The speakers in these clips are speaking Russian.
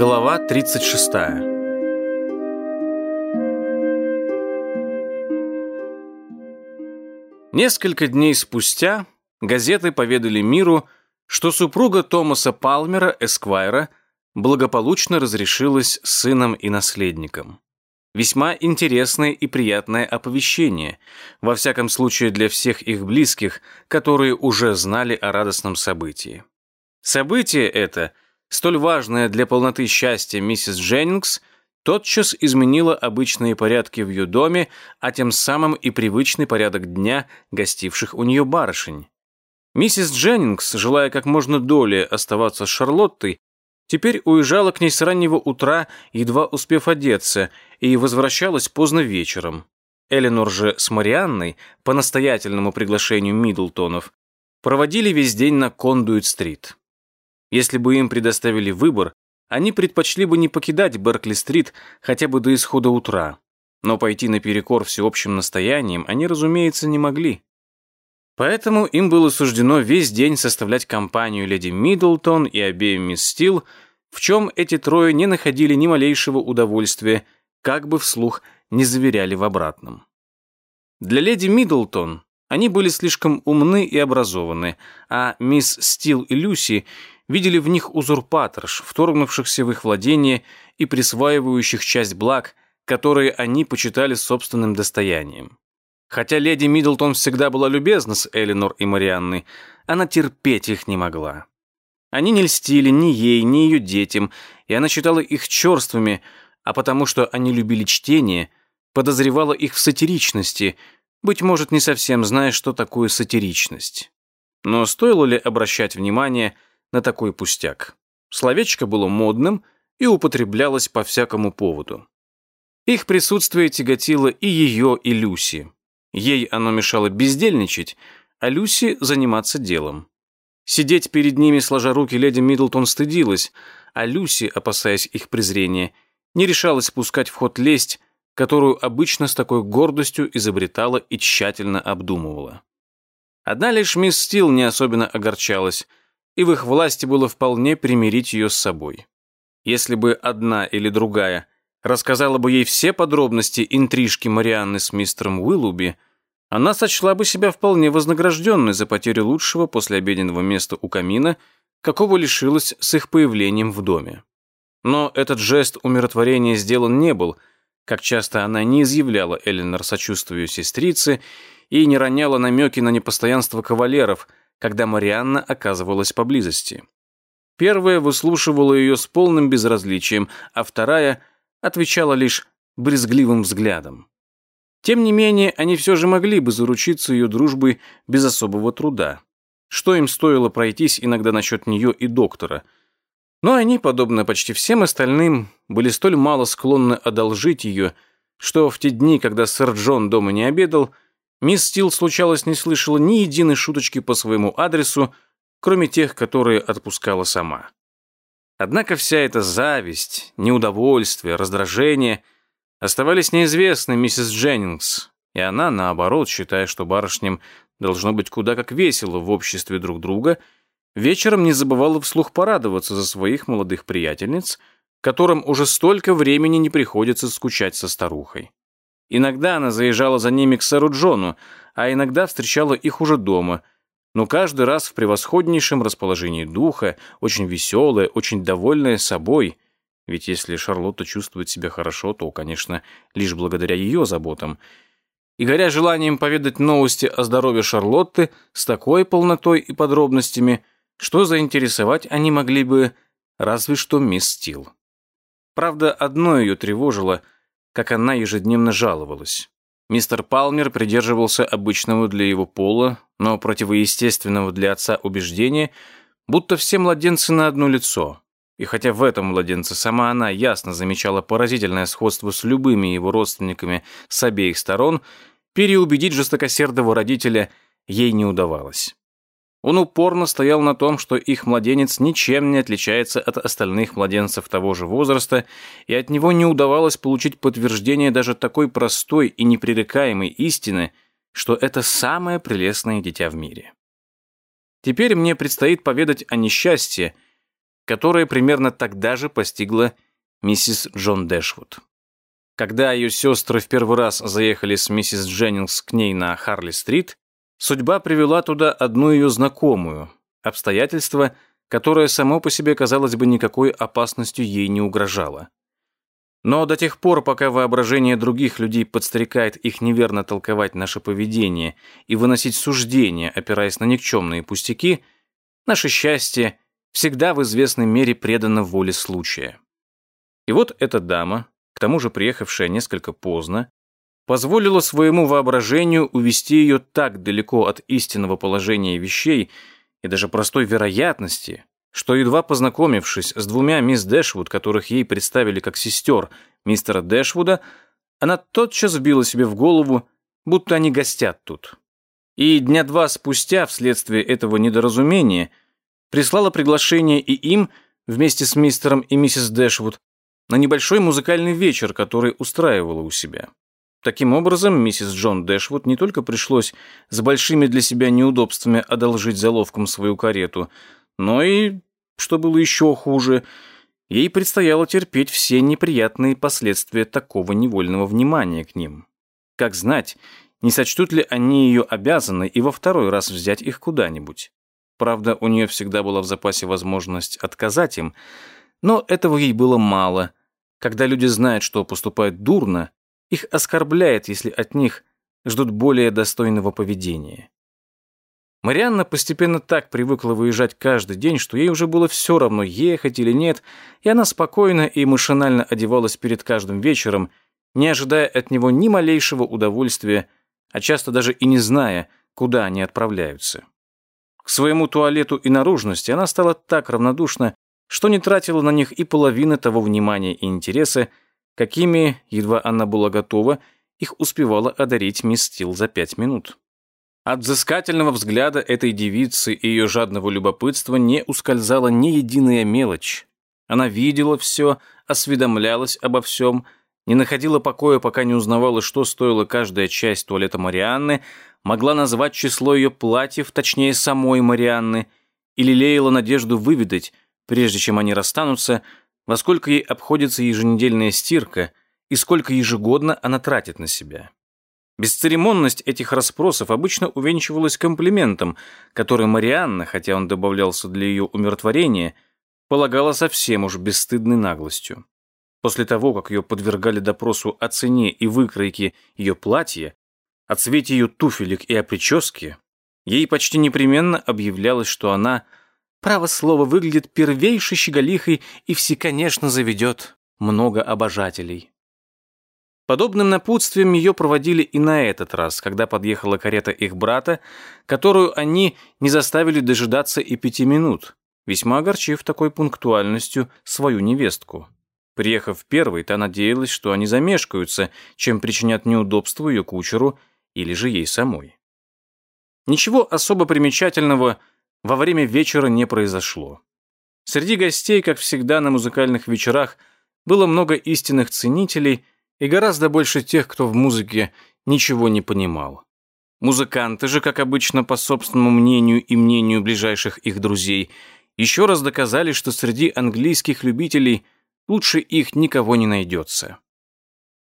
Глава 36 Несколько дней спустя газеты поведали миру, что супруга Томаса Палмера, Эсквайра, благополучно разрешилась с сыном и наследником. Весьма интересное и приятное оповещение, во всяком случае для всех их близких, которые уже знали о радостном событии. Событие это – столь важная для полноты счастья миссис Дженнингс, тотчас изменила обычные порядки в ее доме, а тем самым и привычный порядок дня гостивших у нее барышень. Миссис Дженнингс, желая как можно долее оставаться с Шарлоттой, теперь уезжала к ней с раннего утра, едва успев одеться, и возвращалась поздно вечером. Эленор же с Марианной, по настоятельному приглашению Миддлтонов, проводили весь день на Кондуит-стрит. Если бы им предоставили выбор, они предпочли бы не покидать Беркли-стрит хотя бы до исхода утра. Но пойти наперекор всеобщим настояниям они, разумеется, не могли. Поэтому им было суждено весь день составлять компанию леди Миддлтон и обеим мисс Стил, в чем эти трое не находили ни малейшего удовольствия, как бы вслух не заверяли в обратном. Для леди Миддлтон они были слишком умны и образованы, а мисс Стил и Люси видели в них узурпаторш, вторгнувшихся в их владение и присваивающих часть благ, которые они почитали собственным достоянием. Хотя леди Миддлтон всегда была любезна с Эленор и Марианной, она терпеть их не могла. Они не льстили ни ей, ни ее детям, и она считала их черствыми, а потому что они любили чтение, подозревала их в сатиричности, быть может, не совсем зная, что такое сатиричность. Но стоило ли обращать внимание – на такой пустяк. Словечко было модным и употреблялось по всякому поводу. Их присутствие тяготило и ее, и Люси. Ей оно мешало бездельничать, а Люси заниматься делом. Сидеть перед ними, сложа руки, леди Миддлтон стыдилась, а Люси, опасаясь их презрения, не решалась пускать в ход лесть, которую обычно с такой гордостью изобретала и тщательно обдумывала. Одна лишь мисс Стил не особенно огорчалась – и в их власти было вполне примирить ее с собой. Если бы одна или другая рассказала бы ей все подробности интрижки Марианны с мистером Уиллуби, она сочла бы себя вполне вознагражденной за потерю лучшего послеобеденного места у камина, какого лишилась с их появлением в доме. Но этот жест умиротворения сделан не был, как часто она не изъявляла Эленор сочувствию сестрицы и не роняла намеки на непостоянство кавалеров – когда Марианна оказывалась поблизости. Первая выслушивала ее с полным безразличием, а вторая отвечала лишь брезгливым взглядом. Тем не менее, они все же могли бы заручиться ее дружбой без особого труда. Что им стоило пройтись иногда насчет нее и доктора. Но они, подобно почти всем остальным, были столь мало склонны одолжить ее, что в те дни, когда сэр Джон дома не обедал, Мисс Стил, случалось, не слышала ни единой шуточки по своему адресу, кроме тех, которые отпускала сама. Однако вся эта зависть, неудовольствие, раздражение оставались неизвестны миссис Дженнингс, и она, наоборот, считая, что барышням должно быть куда как весело в обществе друг друга, вечером не забывала вслух порадоваться за своих молодых приятельниц, которым уже столько времени не приходится скучать со старухой. Иногда она заезжала за ними к сэру Джону, а иногда встречала их уже дома, но каждый раз в превосходнейшем расположении духа, очень веселая, очень довольная собой. Ведь если Шарлотта чувствует себя хорошо, то, конечно, лишь благодаря ее заботам. И горя желанием поведать новости о здоровье Шарлотты с такой полнотой и подробностями, что заинтересовать они могли бы разве что мисс Стил. Правда, одно ее тревожило – как она ежедневно жаловалась. Мистер Палмер придерживался обычного для его пола, но противоестественного для отца убеждения, будто все младенцы на одно лицо. И хотя в этом младенце сама она ясно замечала поразительное сходство с любыми его родственниками с обеих сторон, переубедить жестокосердого родителя ей не удавалось. Он упорно стоял на том, что их младенец ничем не отличается от остальных младенцев того же возраста, и от него не удавалось получить подтверждение даже такой простой и непререкаемой истины, что это самое прелестное дитя в мире. Теперь мне предстоит поведать о несчастье, которая примерно тогда же постигла миссис Джон Дэшвуд. Когда ее сестры в первый раз заехали с миссис Дженнингс к ней на Харли-стрит, судьба привела туда одну ее знакомую, обстоятельство, которое само по себе, казалось бы, никакой опасностью ей не угрожало. Но до тех пор, пока воображение других людей подстрекает их неверно толковать наше поведение и выносить суждения, опираясь на никчемные пустяки, наше счастье всегда в известной мере предано воле случая. И вот эта дама, к тому же приехавшая несколько поздно, позволила своему воображению увести ее так далеко от истинного положения вещей и даже простой вероятности, что, едва познакомившись с двумя мисс Дэшвуд, которых ей представили как сестер мистера Дэшвуда, она тотчас вбила себе в голову, будто они гостят тут. И дня два спустя, вследствие этого недоразумения, прислала приглашение и им, вместе с мистером и миссис Дэшвуд, на небольшой музыкальный вечер, который устраивала у себя. Таким образом, миссис Джон Дэшвуд не только пришлось с большими для себя неудобствами одолжить заловком свою карету, но и, что было еще хуже, ей предстояло терпеть все неприятные последствия такого невольного внимания к ним. Как знать, не сочтут ли они ее обязаны и во второй раз взять их куда-нибудь. Правда, у нее всегда была в запасе возможность отказать им, но этого ей было мало. Когда люди знают, что поступают дурно, их оскорбляет, если от них ждут более достойного поведения. Марианна постепенно так привыкла выезжать каждый день, что ей уже было все равно, ехать или нет, и она спокойно и машинально одевалась перед каждым вечером, не ожидая от него ни малейшего удовольствия, а часто даже и не зная, куда они отправляются. К своему туалету и наружности она стала так равнодушна, что не тратила на них и половины того внимания и интереса, какими, едва она была готова, их успевала одарить мисс Стил за пять минут. От взыскательного взгляда этой девицы и ее жадного любопытства не ускользала ни единая мелочь. Она видела все, осведомлялась обо всем, не находила покоя, пока не узнавала, что стоила каждая часть туалета Марианны, могла назвать число ее платьев, точнее самой Марианны, и лелеяла надежду выведать, прежде чем они расстанутся, во сколько ей обходится еженедельная стирка и сколько ежегодно она тратит на себя. Бесцеремонность этих расспросов обычно увенчивалась комплиментом, который Марианна, хотя он добавлялся для ее умиротворения, полагала совсем уж бесстыдной наглостью. После того, как ее подвергали допросу о цене и выкройке ее платья, о цвете ее туфелек и о прическе, ей почти непременно объявлялось, что она, право слово, выглядит первейшей щеголихой и все, конечно, заведет много обожателей. Подобным напутствием ее проводили и на этот раз, когда подъехала карета их брата, которую они не заставили дожидаться и пяти минут, весьма огорчив такой пунктуальностью свою невестку. Приехав первой, та надеялась, что они замешкаются, чем причинят неудобство ее кучеру или же ей самой. Ничего особо примечательного во время вечера не произошло. Среди гостей, как всегда на музыкальных вечерах, было много истинных ценителей – и гораздо больше тех, кто в музыке ничего не понимал. Музыканты же, как обычно, по собственному мнению и мнению ближайших их друзей, еще раз доказали, что среди английских любителей лучше их никого не найдется.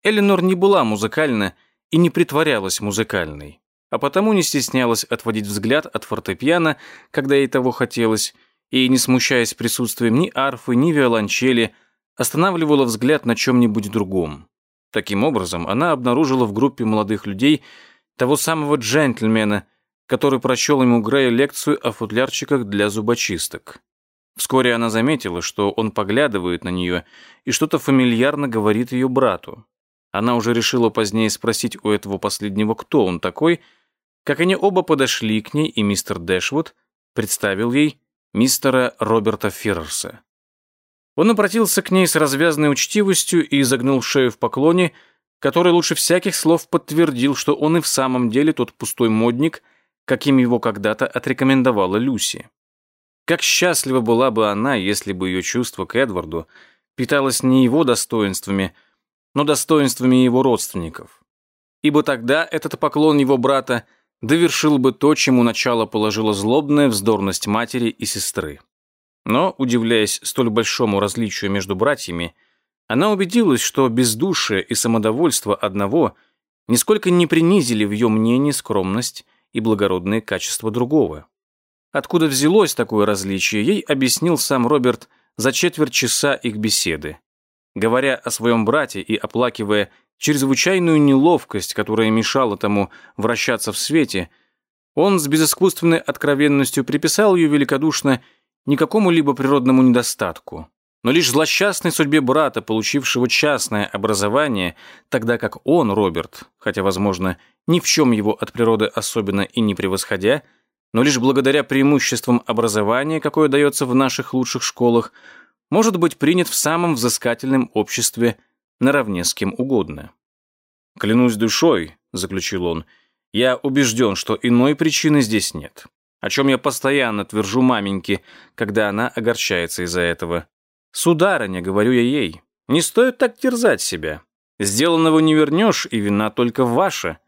Эленор не была музыкальна и не притворялась музыкальной, а потому не стеснялась отводить взгляд от фортепиано, когда ей того хотелось, и, не смущаясь присутствием ни арфы, ни виолончели, останавливала взгляд на чем-нибудь другом. Таким образом, она обнаружила в группе молодых людей того самого джентльмена, который прочел ему Грею лекцию о футлярчиках для зубочисток. Вскоре она заметила, что он поглядывает на нее и что-то фамильярно говорит ее брату. Она уже решила позднее спросить у этого последнего, кто он такой, как они оба подошли к ней, и мистер Дэшвуд представил ей мистера Роберта Феррерса. Он обратился к ней с развязанной учтивостью и изогнул шею в поклоне, который лучше всяких слов подтвердил, что он и в самом деле тот пустой модник, каким его когда-то отрекомендовала Люси. Как счастлива была бы она, если бы ее чувство к Эдварду питалось не его достоинствами, но достоинствами его родственников. Ибо тогда этот поклон его брата довершил бы то, чему начало положила злобная вздорность матери и сестры. Но, удивляясь столь большому различию между братьями, она убедилась, что бездушие и самодовольство одного нисколько не принизили в ее мнении скромность и благородные качества другого. Откуда взялось такое различие, ей объяснил сам Роберт за четверть часа их беседы. Говоря о своем брате и оплакивая чрезвычайную неловкость, которая мешала тому вращаться в свете, он с безыскусственной откровенностью приписал ее великодушно не какому-либо природному недостатку, но лишь злосчастной судьбе брата, получившего частное образование, тогда как он, Роберт, хотя, возможно, ни в чем его от природы особенно и не превосходя, но лишь благодаря преимуществам образования, какое дается в наших лучших школах, может быть принят в самом взыскательном обществе наравне с кем угодно. «Клянусь душой», — заключил он, — «я убежден, что иной причины здесь нет, о чем я постоянно твержу маменьке, когда она огорчается из-за этого. Сударыня, говорю я ей, не стоит так терзать себя. Сделанного не вернешь, и вина только ваша.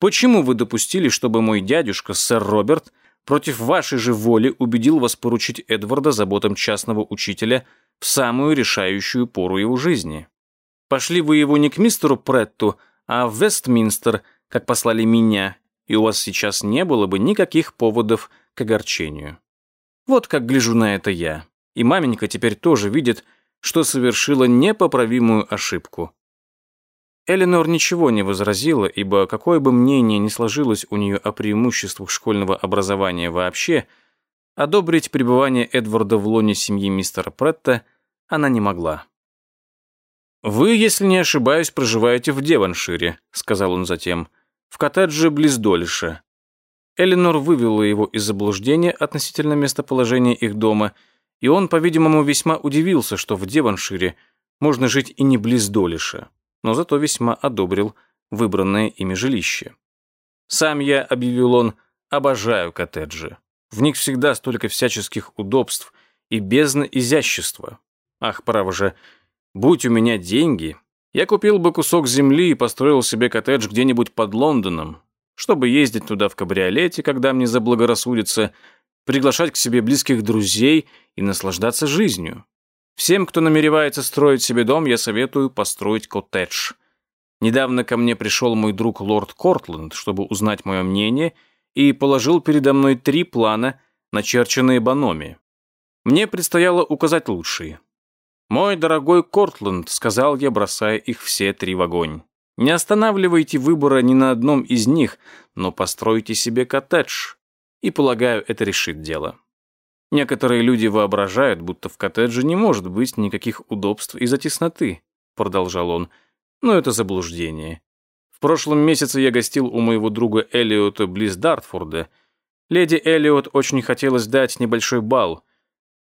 Почему вы допустили, чтобы мой дядюшка, сэр Роберт, против вашей же воли убедил вас поручить Эдварда заботам частного учителя в самую решающую пору его жизни? Пошли вы его не к мистеру Претту, а в Вестминстер, как послали меня, и у вас сейчас не было бы никаких поводов к огорчению. Вот как гляжу на это я. И маменька теперь тоже видит, что совершила непоправимую ошибку. Эленор ничего не возразила, ибо какое бы мнение ни сложилось у нее о преимуществах школьного образования вообще, одобрить пребывание Эдварда в лоне семьи мистера Претта она не могла. «Вы, если не ошибаюсь, проживаете в Деваншире», — сказал он затем, — «в коттедже близ Долиша». Эленор вывела его из заблуждения относительно местоположения их дома, и он, по-видимому, весьма удивился, что в Деваншире можно жить и не близ Долиша но зато весьма одобрил выбранное ими жилище. «Сам я», — объявил он, — «обожаю коттеджи. В них всегда столько всяческих удобств и бездна изящества. Ах, право же, будь у меня деньги, я купил бы кусок земли и построил себе коттедж где-нибудь под Лондоном, чтобы ездить туда в кабриолете, когда мне заблагорассудится, приглашать к себе близких друзей и наслаждаться жизнью. Всем, кто намеревается строить себе дом, я советую построить коттедж. Недавно ко мне пришел мой друг лорд Кортленд, чтобы узнать мое мнение, и положил передо мной три плана, начерченные Баноми. Мне предстояло указать лучшие. «Мой дорогой Кортленд», — сказал я, бросая их все три в огонь. «Не останавливайте выбора ни на одном из них, но постройте себе коттедж, и, полагаю, это решит дело». Некоторые люди воображают, будто в коттедже не может быть никаких удобств из-за тесноты, продолжал он. Но это заблуждение. В прошлом месяце я гостил у моего друга Элиота близ Дартфорда. Леди Элиот очень хотелось дать небольшой бал.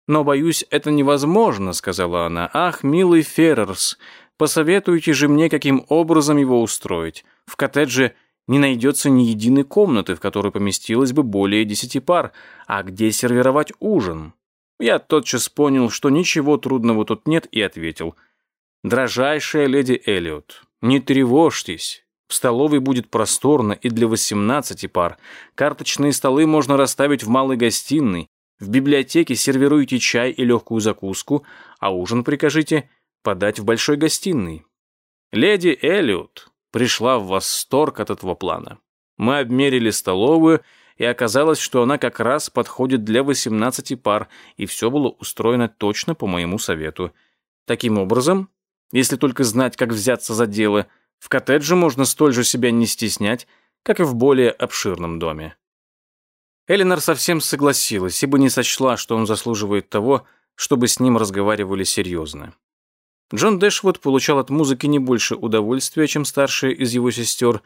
«Но, боюсь, это невозможно», — сказала она. «Ах, милый Феррерс, посоветуйте же мне, каким образом его устроить. В коттедже не найдется ни единой комнаты, в которой поместилось бы более десяти пар, а где сервировать ужин. Я тотчас понял, что ничего трудного тут нет, и ответил. «Дрожайшая леди Эллиот, не тревожьтесь. В столовой будет просторно и для восемнадцати пар. Карточные столы можно расставить в малой гостиной. В библиотеке сервируйте чай и легкую закуску, а ужин прикажите подать в большой гостиной. Леди Эллиот, пришла в восторг от этого плана. Мы обмерили столовую, и оказалось, что она как раз подходит для 18 пар, и все было устроено точно по моему совету. Таким образом, если только знать, как взяться за дело, в коттедже можно столь же себя не стеснять, как и в более обширном доме. Эленор совсем согласилась, ибо не сочла, что он заслуживает того, чтобы с ним разговаривали серьезно. Джон Дэшвуд получал от музыки не больше удовольствия, чем старшая из его сестер,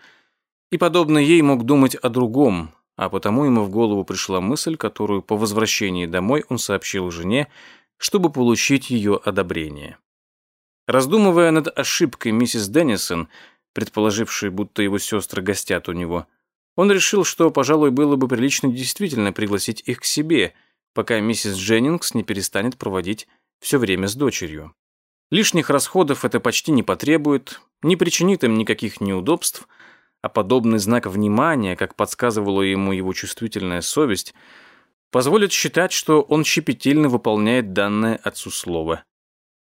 и, подобно ей, мог думать о другом, а потому ему в голову пришла мысль, которую по возвращении домой он сообщил жене, чтобы получить ее одобрение. Раздумывая над ошибкой миссис Деннисон, предположившей, будто его сестры гостят у него, он решил, что, пожалуй, было бы прилично действительно пригласить их к себе, пока миссис Дженнингс не перестанет проводить все время с дочерью. Лишних расходов это почти не потребует, не причинит им никаких неудобств, а подобный знак внимания, как подсказывала ему его чувствительная совесть, позволит считать, что он щепетильно выполняет данное отцу слово.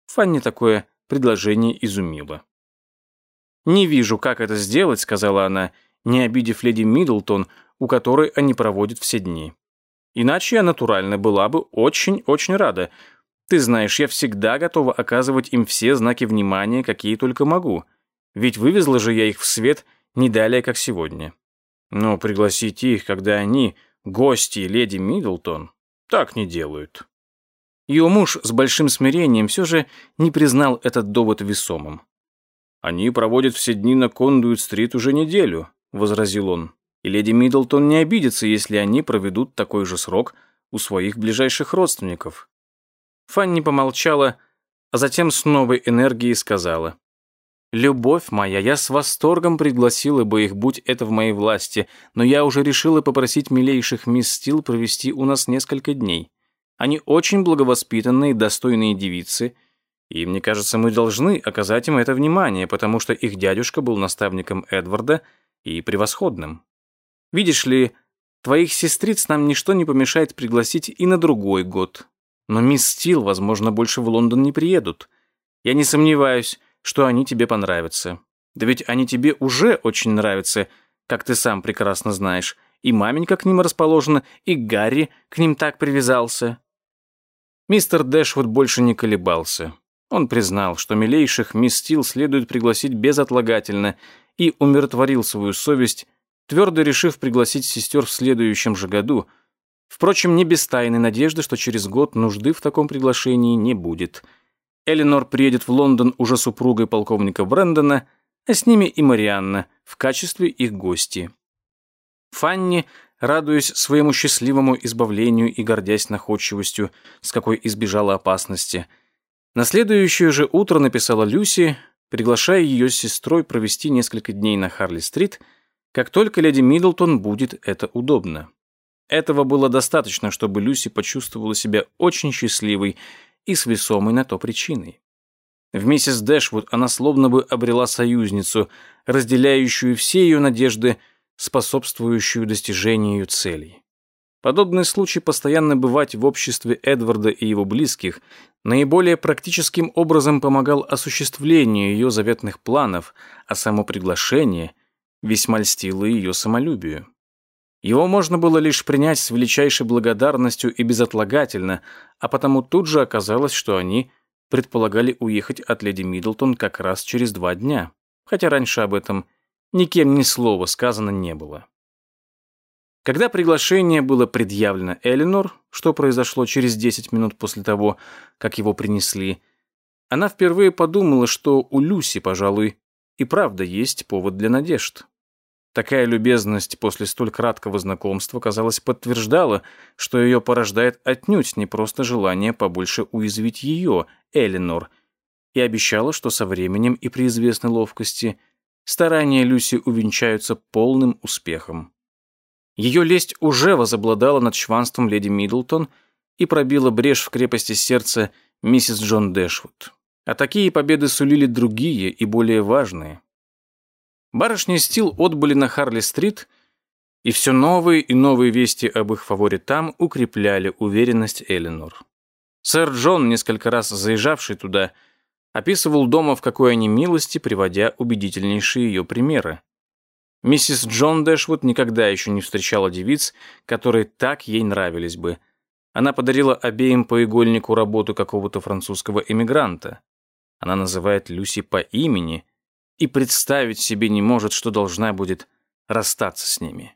Фанни такое предложение изумило. «Не вижу, как это сделать», — сказала она, не обидев леди Миддлтон, у которой они проводят все дни. «Иначе я натурально была бы очень-очень рада. Ты знаешь, я всегда готова оказывать им все знаки внимания, какие только могу. Ведь вывезла же я их в свет не далее, как сегодня. Но пригласить их, когда они гости леди Миддлтон, так не делают». Ее муж с большим смирением все же не признал этот довод весомым. «Они проводят все дни на Кондуит-стрит уже неделю», — возразил он. «И леди Миддлтон не обидится, если они проведут такой же срок у своих ближайших родственников». Фанни помолчала, а затем с новой энергией сказала. «Любовь моя, я с восторгом пригласила бы их, будь это в моей власти, но я уже решила попросить милейших мисс Стил провести у нас несколько дней. Они очень благовоспитанные, достойные девицы, и, мне кажется, мы должны оказать им это внимание, потому что их дядюшка был наставником Эдварда и превосходным. Видишь ли, твоих сестриц нам ничто не помешает пригласить и на другой год. Но мисс Стил, возможно, больше в Лондон не приедут. Я не сомневаюсь, что они тебе понравятся. Да ведь они тебе уже очень нравятся, как ты сам прекрасно знаешь. И маменька к ним расположена, и Гарри к ним так привязался. Мистер Дэшвуд больше не колебался. Он признал, что милейших мисс Стил следует пригласить безотлагательно и умиротворил свою совесть, твердо решив пригласить сестер в следующем же году, впрочем, не без тайной надежды, что через год нужды в таком приглашении не будет. Эленор приедет в Лондон уже супругой полковника Брэндона, а с ними и Марианна в качестве их гости. Фанни радуясь своему счастливому избавлению и гордясь находчивостью, с какой избежала опасности. На следующее же утро написала Люси, приглашая ее с сестрой провести несколько дней на Харли-стрит, как только леди Миддлтон будет это удобно. Этого было достаточно, чтобы Люси почувствовала себя очень счастливой и с весомой на то причиной. В миссис Дэшвуд она словно бы обрела союзницу, разделяющую все ее надежды способствующую достижению целей. Подобный случай постоянно бывать в обществе Эдварда и его близких наиболее практическим образом помогал осуществлению ее заветных планов, а само приглашение весьма льстило ее самолюбию. Его можно было лишь принять с величайшей благодарностью и безотлагательно, а потому тут же оказалось, что они предполагали уехать от леди Миддлтон как раз через два дня, хотя раньше об этом никем ни слова сказано не было. Когда приглашение было предъявлено Эленор, что произошло через 10 минут после того, как его принесли, она впервые подумала, что у Люси, пожалуй, и правда есть повод для надежд. Такая любезность после столь краткого знакомства, казалось, подтверждала, что ее порождает отнюдь не просто желание побольше уязвить ее, Эленор, и обещала, что со временем и при известной ловкости – старания Люси увенчаются полным успехом. Ее лесть уже возобладала над чванством леди Миддлтон и пробила брешь в крепости сердца миссис Джон Дэшвуд. А такие победы сулили другие и более важные. Барышни Стил отбыли на Харли-стрит, и все новые и новые вести об их фаворе там укрепляли уверенность Эленор. Сэр Джон, несколько раз заезжавший туда, — описывал дома, в какой они милости, приводя убедительнейшие ее примеры. Миссис Джон Дэшвуд никогда еще не встречала девиц, которые так ей нравились бы. Она подарила обеим по игольнику работу какого-то французского эмигранта. Она называет Люси по имени и представить себе не может, что должна будет расстаться с ними.